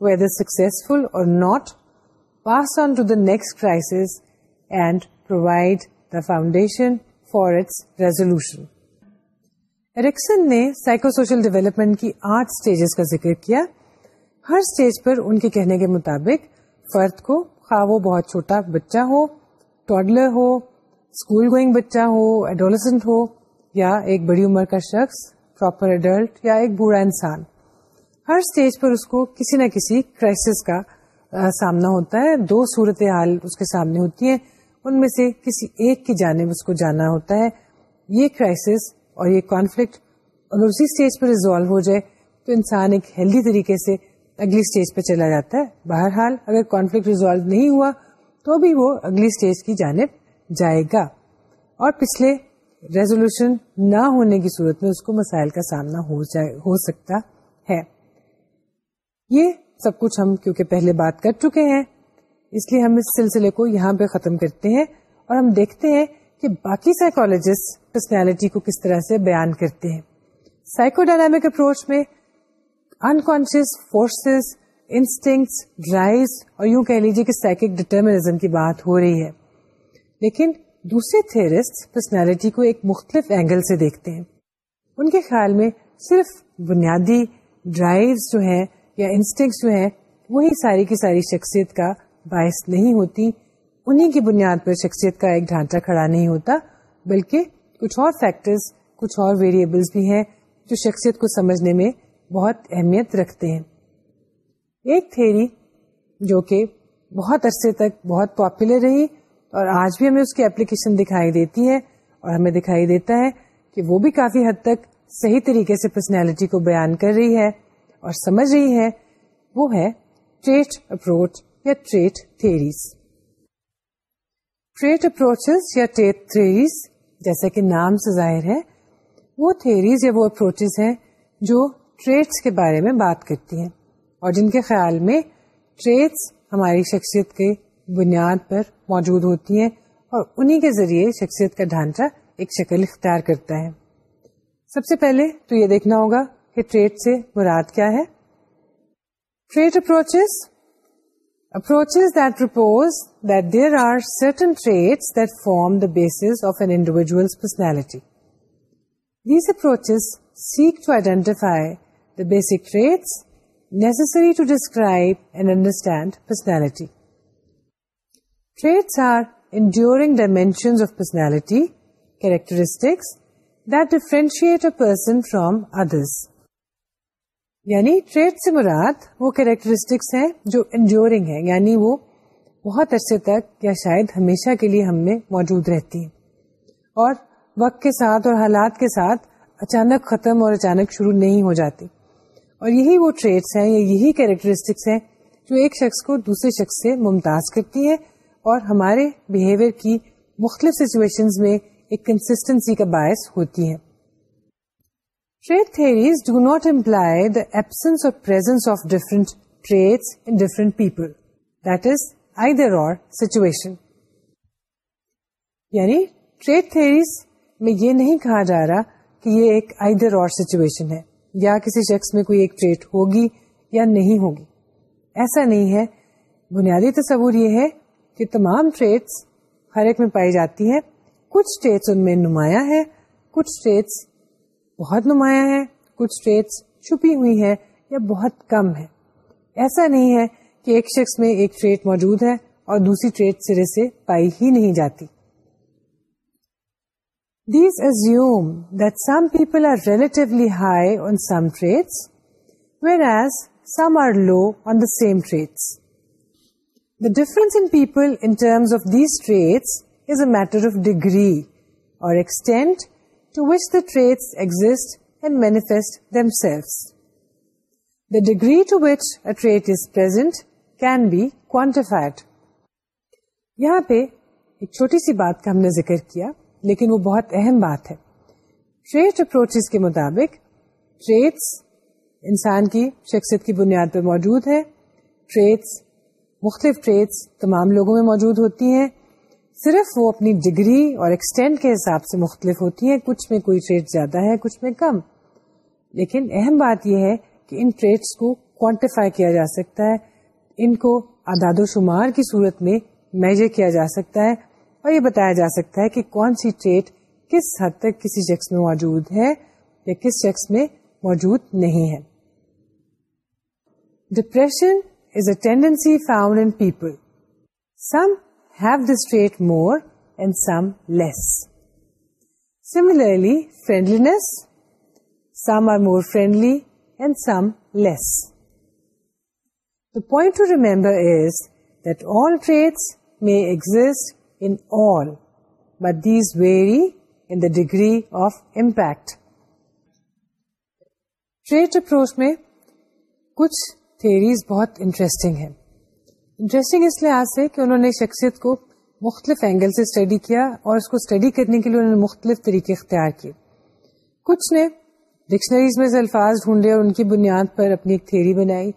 wiser foundation for its resolution نے psycho social development کی آٹھ stages کا ذکر کیا ہر stage پر ان کے کہنے کے مطابق فرد کو خواہ وہ بہت چھوٹا بچہ ہو ٹوڈلر ہو اسکول گوئنگ بچہ ہو ایڈولسنٹ ہو یا ایک بڑی عمر کا شخص پراپر ایڈلٹ یا ایک بوڑھا انسان ہر اسٹیج پر اس کو کسی نہ کسی کرائس کا سامنا ہوتا ہے دو صورت حال اس کے سامنے ہوتی ہیں ان میں سے کسی ایک کی جانب اس کو جانا ہوتا ہے یہ کرائسس اور یہ کانفلکٹ اگر اسی اسٹیج پر ریزالو ہو جائے تو انسان ایک ہیلدی طریقے سے اگلی اسٹیج پہ چلا جاتا ہے بہرحال اگر کانفلکٹ ریزالو نہیں ہوا تو بھی وہ اگلی اسٹیج کی جانب جائے گا اور پچھلے ریزولوشن نہ ہونے کی صورت میں اس کو مسائل کا سامنا ہو جائے ہو سکتا ہے یہ سب کچھ ہم کیونکہ پہلے بات کر چکے ہیں اس لیے ہم اس سلسلے کو یہاں پہ ختم کرتے ہیں اور ہم دیکھتے ہیں کہ باقی سائیکولوجسٹ پرسنالٹی کو کس طرح سے بیان کرتے ہیں سائیکو ڈائنامک اپروچ میں انکانشیس فورسز انسٹنگ ڈرائیس اور یوں کہہ لیجیے کہ سائیکک ڈیٹرمنزم کی بات ہو رہی ہے لیکن دوسرے تھیرسٹ پرسنالٹی کو ایک مختلف اینگل سے دیکھتے ہیں ان کے خیال میں صرف بنیادی ڈرائیوز جو ہیں یا انسٹنکٹس جو ہیں وہی ساری کی ساری شخصیت کا باعث نہیں ہوتی انہیں کی بنیاد پر شخصیت کا ایک ڈھانچہ کھڑا نہیں ہوتا بلکہ کچھ اور فیکٹرز کچھ اور ویریبلس بھی ہیں جو شخصیت کو سمجھنے میں بہت اہمیت رکھتے ہیں ایک تھیری جو کہ بہت عرصے تک بہت پاپولر رہی اور آج بھی ہمیں اس کی اپلیکیشن دکھائی دیتی ہے اور ہمیں دکھائی دیتا ہے کہ وہ بھی کافی حد تک صحیح طریقے سے پرسنالٹی کو بیان کر رہی ہے اور سمجھ رہی ہے وہ ہے ٹریٹ اپروچ یا ٹریٹ تھیریز جیسا کہ نام سے ظاہر ہے وہ تھیریز یا وہ اپروچز ہیں جو ٹریٹس کے بارے میں بات کرتی ہیں اور جن کے خیال میں ٹریٹس ہماری شخصیت کے بنیاد پر موجود ہوتی ہیں اور انہی کے ذریعے شخصیت کا ڈھانچہ ایک شکل اختیار کرتا ہے سب سے پہلے تو یہ دیکھنا ہوگا کہ ٹریڈ سے مراد کیا ہے trait approaches approaches that propose that there are certain traits that form the base of an individual personality these approaches seek to identify the basic traits necessary to describe and understand personality. traits are enduring dimensions of personality characteristics that differentiate a person from others یعنی trait سے مراد وہ characteristics ہیں جو enduring ہیں یعنی وہ بہت عرصے تک یا شاید ہمیشہ کے لیے ہم میں موجود رہتی ہیں اور وقت کے ساتھ اور حالات کے ساتھ اچانک ختم اور اچانک شروع نہیں ہو جاتی اور یہی وہ ٹریٹس ہیں یا یہی کیریکٹرسٹکس ہیں جو ایک شخص کو دوسرے شخص سے ممتاز کرتی ہے اور ہمارے بہیویئر کی مختلف سچویشن میں ایک کنسٹینسی کا باعث ہوتی ہے trait theories do not imply the absence or of different different in people that is either or situation یعنی ٹریڈ تھیریز میں یہ نہیں کہا جا رہا کہ یہ ایک آئی در اور سچویشن ہے یا کسی شخص میں کوئی ایک ٹریڈ ہوگی یا نہیں ہوگی ایسا نہیں ہے بنیادی تصور یہ ہے تمام ٹریٹس ہر ایک میں پائی جاتی ہے کچھ ان میں نمایاں ہیں کچھ بہت نمایاں ہیں کچھ چھپی ہوئی ہے یا بہت کم ہے ایسا نہیں ہے کہ ایک شخص میں ایک ٹریٹ موجود ہے اور دوسری ٹریٹ سرے سے پائی ہی نہیں جاتی these that some people are relatively high on some traits whereas some are low on the same traits The in people of a or is present can be quantified. یہاں پہ ایک چھوٹی سی بات کا ہم نے ذکر کیا لیکن وہ بہت اہم بات ہے ٹریٹ اپروچ کے مطابق ٹریٹس انسان کی شخصیت کی بنیاد پہ موجود ہے ٹریٹس مختلف ٹریٹس تمام لوگوں میں موجود ہوتی ہیں صرف وہ اپنی ڈگری اور ایکسٹینٹ کے حساب سے مختلف ہوتی ہیں کچھ میں کوئی ٹریٹ زیادہ ہے کچھ میں کم لیکن اہم بات یہ ہے کہ ان ٹریٹس کو کوانٹیفائی کیا جا سکتا ہے ان کو اداد و شمار کی صورت میں میجر کیا جا سکتا ہے اور یہ بتایا جا سکتا ہے کہ کون سی ٹریٹ کس حد تک کسی شخص میں موجود ہے یا کس شخص میں موجود نہیں ہے ڈپریشن ٹینڈنسی فا پیپلورلی friendliness more friendly and some less the point to remember is that traits میں exist but the is very in degree of impact trait approach میں کچھ تھیریز بہت انٹرسٹنگ ہے انٹرسٹنگ اس لحاظ سے کہ انہوں نے شخصیت کو مختلف اینگل سے اسٹڈی کیا اور اس کو اسٹڈی کرنے کے لیے انہوں نے مختلف طریقے اختیار کیے کچھ نے ڈکشنریز میں سے الفاظ ڈھونڈے اور ان کی بنیاد پر اپنی ایک تھیری بنائی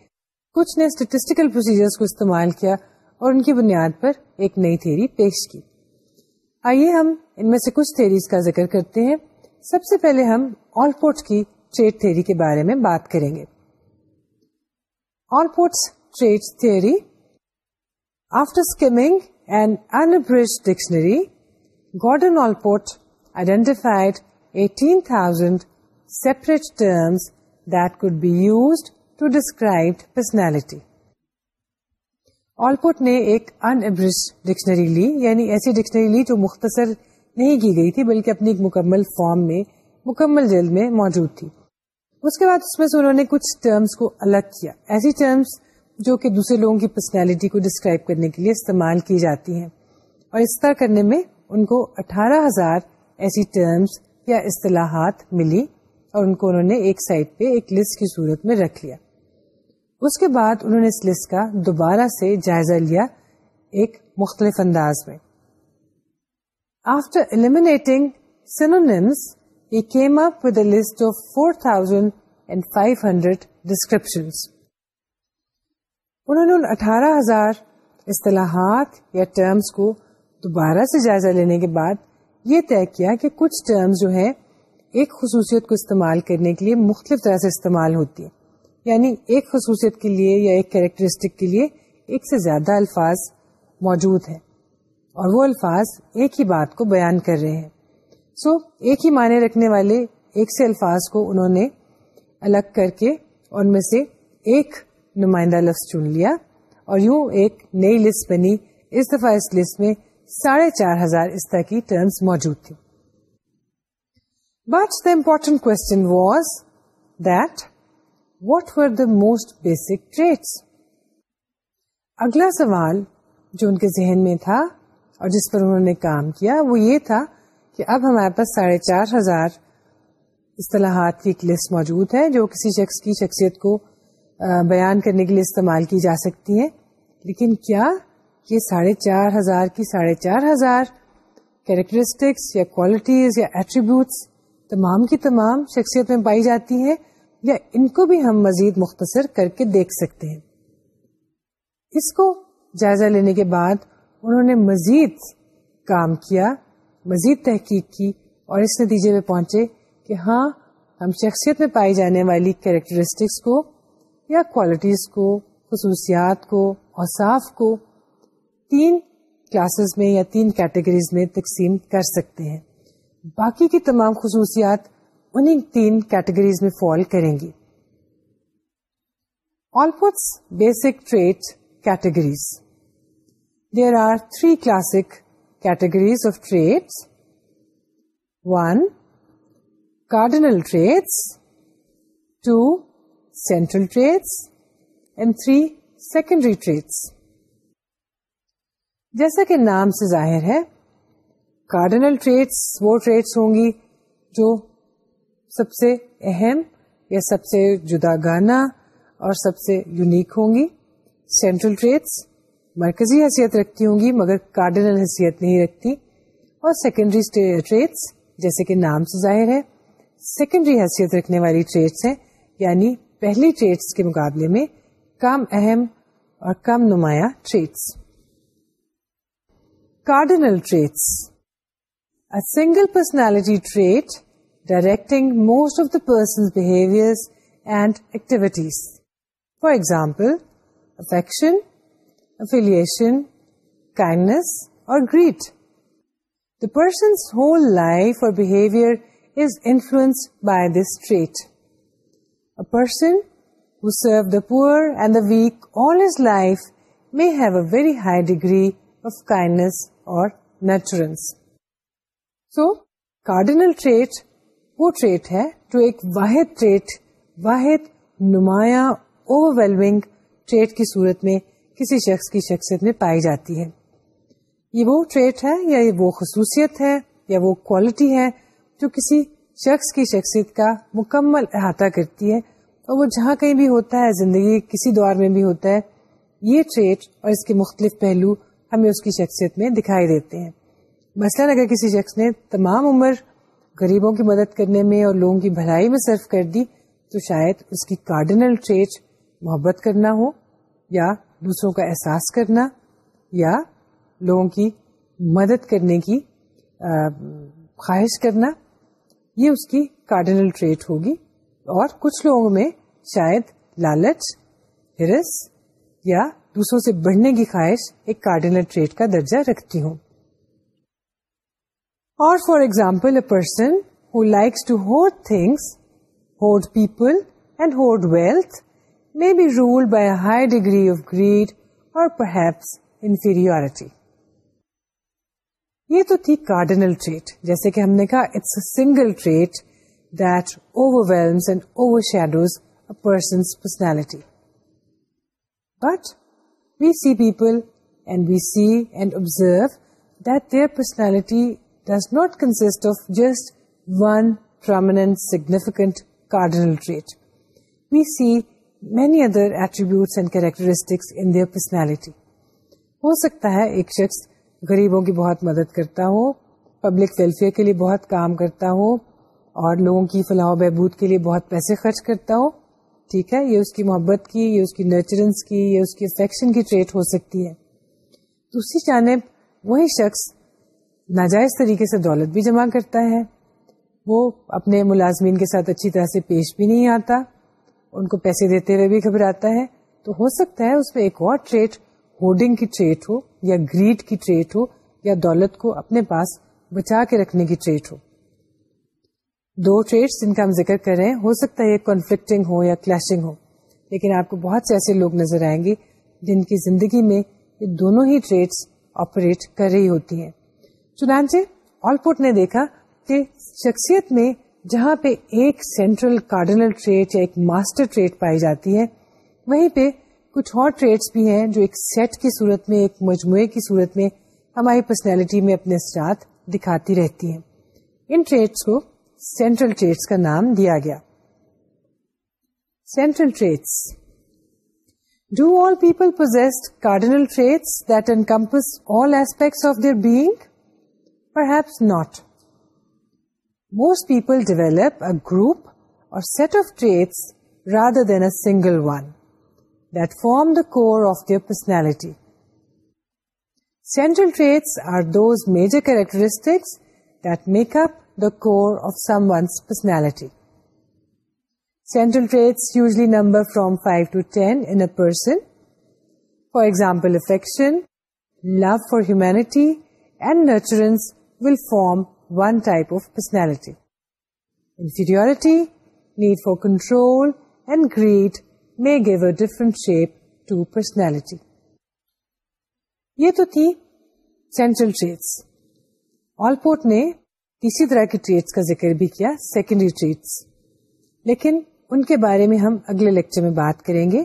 کچھ نے اسٹیٹسٹیکل پروسیجر استعمال کیا اور ان کی بنیاد پر ایک نئی تھیری پیش کی آئیے ہم ان میں سے کچھ تھیریز کا ذکر کرتے ہیں سب سے پہلے ہم آل پورٹ کی بارے میں بات کریں گے after skimming an after dictionary and allport Gordon 18000 identified eighteen that separate that could be used personality allport نے ایک unabridged ڈکشنری لی یعنی ایسی ڈکشنری لی جو مختصر نہیں کی گئی تھی بلکہ اپنی ایک مکمل فارم میں مکمل جلد میں موجود تھی اس کے بعد اس میں سے انہوں نے کچھ ٹرمز کو الگ کیا ایسی ٹرمز جو کہ دوسرے لوگوں کی پرسنالٹی کو ڈسکرائب کرنے کے لیے استعمال کی جاتی ہیں اور اس طرح کرنے میں ان کو اٹھارہ ہزار ایسی ٹرمز یا اصطلاحات ملی اور ان کو انہوں نے ایک سائٹ پہ ایک لسٹ کی صورت میں رکھ لیا اس کے بعد انہوں نے اس لسٹ کا دوبارہ سے جائزہ لیا ایک مختلف انداز میں after eliminating synonyms he came up with a list of 4,500 descriptions. انہوں نے اصطلاحات یا ٹرمز کو دوبارہ سے جائزہ لینے کے بعد یہ طے کیا کہ کچھ ٹرمز جو ہیں ایک خصوصیت کو استعمال کرنے کے لیے مختلف طرح سے استعمال ہوتی ہے یعنی ایک خصوصیت کے لیے یا ایک کیریکٹرسٹک کے لیے ایک سے زیادہ الفاظ موجود ہیں اور وہ الفاظ ایک ہی بات کو بیان کر رہے ہیں سو ایک ہی معنی رکھنے والے ایک سے الفاظ کو انہوں نے الگ کر کے ان میں سے ایک نمائندہ لفظ چن لیا اور یوں ایک نئی لسٹ بنی اس دفعہ اس لسٹ میں ساڑھے چار ہزار اس طرح کی ٹرمز موجود تھی but the important question was that what were the most basic traits اگلا سوال جو ان کے ذہن میں تھا اور جس پر انہوں نے کام کیا وہ یہ تھا کہ اب ہمارے پاس ساڑھے چار ہزار اصطلاحات کی ایک لسٹ موجود ہے جو کسی شخص کی شخصیت کو بیان کرنے کے لیے استعمال کی جا سکتی ہیں لیکن کیا یہ ساڑھے چار ہزار کی ساڑھے چار ہزار کیریکٹرسٹکس یا کوالٹیز یا ایٹریبیوٹس تمام کی تمام شخصیت میں پائی جاتی ہیں یا ان کو بھی ہم مزید مختصر کر کے دیکھ سکتے ہیں اس کو جائزہ لینے کے بعد انہوں نے مزید کام کیا مزید تحقیق کی اور اس نتیجے میں پہنچے کہ ہاں ہم شخصیت میں پائی جانے والی کیریکٹرسٹکس کو یا کوالٹیز کو خصوصیات کو کو تین تین کلاسز میں میں یا کیٹیگریز تقسیم کر سکتے ہیں باقی کی تمام خصوصیات انہیں تین کیٹیگریز میں فال کریں گی puts basic trait categories there are three classic categories of traits. One, cardinal traits. Two, central traits. And three, secondary traits. جیسا کہ نام سے ظاہر ہے کارڈنل ٹریٹس وہ ٹریٹس ہوں گی جو سب سے اہم یا سب سے جدا گانا اور سب سے یونیک ہوں گی سینٹرل ٹریٹس مرکزی حیثیت رکھتی ہوں گی مگر کارڈنل حیثیت نہیں رکھتی اور سیکنڈری ٹریٹس جیسے کہ نام سے ظاہر ہے سیکنڈری حیثیت رکھنے والی ٹریٹس ہیں یعنی پہلی ٹریٹس کے مقابلے میں کم اہم اور کم نمایاں traits cardinal traits personality trait directing most of the person behaviour and activities for example affection affiliation kindness or greed the person whole life or behaviour is influence by this trait a person serve the poor and the weak all life may have a very high degree of kindness or nurturance so cardinal trait وہ trait ہے ٹو ایک واحد trait واحد نمایاں over ویلوگ trait کی صورت میں کسی شخص کی شخصیت میں پائی جاتی ہے یہ وہ ٹریٹ ہے یا وہ خصوصیت ہے یا وہ کوالٹی ہے جو کسی شخص کی شخصیت کا مکمل احاطہ کرتی ہے اور وہ جہاں کہیں بھی ہوتا ہے زندگی کسی دور میں بھی ہوتا ہے یہ ٹریٹ اور اس کے مختلف پہلو ہمیں اس کی شخصیت میں دکھائی دیتے ہیں مثلا اگر کسی شخص نے تمام عمر غریبوں کی مدد کرنے میں اور لوگوں کی بھلائی میں صرف کر دی تو شاید اس کی کارڈنل ٹریٹ محبت کرنا ہو یا دوسروں کا احساس کرنا یا لوگوں کی مدد کرنے کی خواہش کرنا یہ اس کی کارڈنل ٹریٹ ہوگی اور کچھ لوگوں میں شاید لالچ ہرس یا دوسروں سے بڑھنے کی خواہش ایک کارڈنل ٹریٹ کا درجہ رکھتی ہوں اور for example a person who likes to things hoard people and hoard wealth may be ruled by a high degree of greed or یہ تو تھی کارڈنل ٹریٹ جیسے کہ ہم نے کہا اٹس ٹریٹ دور wellness and overshadows personality but we see people and we see and observe their personality does not consist of just one permanent significant cardinal trait we see many other attributes and characteristics in their personality ہو سکتا ہے ایک شخص غریبوں کی بہت مدد کرتا ہو پبلک ویلفیئر کے لیے بہت کام کرتا ہو اور لوگوں کی فلاح و بہبود کے لیے بہت پیسے خرچ کرتا ہو ٹھیک ہے یہ اس کی محبت کی یہ اس کی نیچرنس کی یہ اس کی افیکشن کی ٹریٹ ہو سکتی ہے دوسری جانب وہی شخص ناجائز طریقے سے دولت بھی جمع کرتا ہے وہ اپنے ملازمین کے ساتھ اچھی طرح سے پیش بھی نہیں آتا ان کو پیسے دیتے ہوئے بھی گھبراتا ہے تو ہو سکتا ہے اس میں ایک اور ٹریٹ ہوڈنگ کی ٹریٹ ہو یا گریڈ کی ٹریٹ ہو یا دولت کو اپنے پاس بچا کے رکھنے کی ٹریٹ ہو دو ٹریٹس جن کا ہم ذکر کر رہے ہیں ہو سکتا ہے یہ کنفلکٹنگ ہو یا کلیشنگ ہو لیکن آپ کو بہت سے ایسے لوگ نظر آئیں گے جن کی زندگی میں یہ دونوں ہی ٹریٹس آپریٹ کر رہی ہوتی ہیں چنانچہ آلپوٹ نے دیکھا کہ شخصیت میں جہاں پہ ایک سینٹرل کارڈنل ٹریٹ یا ایک ماسٹر ٹریٹ پائی جاتی ہے وہیں پہ کچھ اور ٹریٹس بھی ہیں جو ایک سیٹ کی صورت میں ایک مجموعے کی صورت میں ہماری پرسنالٹی میں اپنے ساتھ دکھاتی رہتی ہیں ان ٹریٹس کو سینٹرل ٹریٹس کا نام دیا گیا central traits do all people possessed cardinal traits that encompass all aspects of their being perhaps not Most people develop a group or set of traits rather than a single one that form the core of their personality. Central traits are those major characteristics that make up the core of someone's personality. Central traits usually number from 5 to 10 in a person. For example, affection, love for humanity, and nurturance will form one type of personality different need to control یہ تو تھی central traits Allport نے تیسری طرح کی traits کا ذکر بھی کیا سیکنڈری ٹریٹس لیکن ان کے بارے میں ہم اگلے لیکچر میں بات کریں گے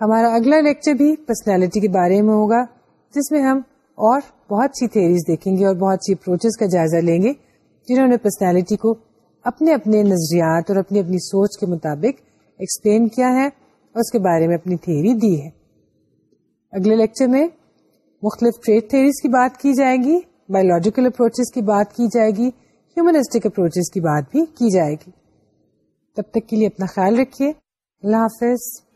ہمارا اگلا لیکچر بھی پرسنالٹی کے بارے میں ہوگا جس میں ہم اور بہت سی تھیریز دیکھیں گے اور بہت سی اپروچز کا جائزہ لیں گے جنہوں نے پرسنالٹی کو اپنے اپنے نظریات اور اپنی اپنی سوچ کے مطابق ایکسپلین کیا ہے اور اس کے بارے میں اپنی تھیری دی ہے اگلے لیکچر میں مختلف ٹریڈ تھیریز کی بات کی جائے گی بایولوجیکل اپروچز کی بات کی جائے گی ہیومنسٹک اپروچز کی بات بھی کی جائے گی تب تک کے لیے اپنا خیال رکھیے اللہ حافظ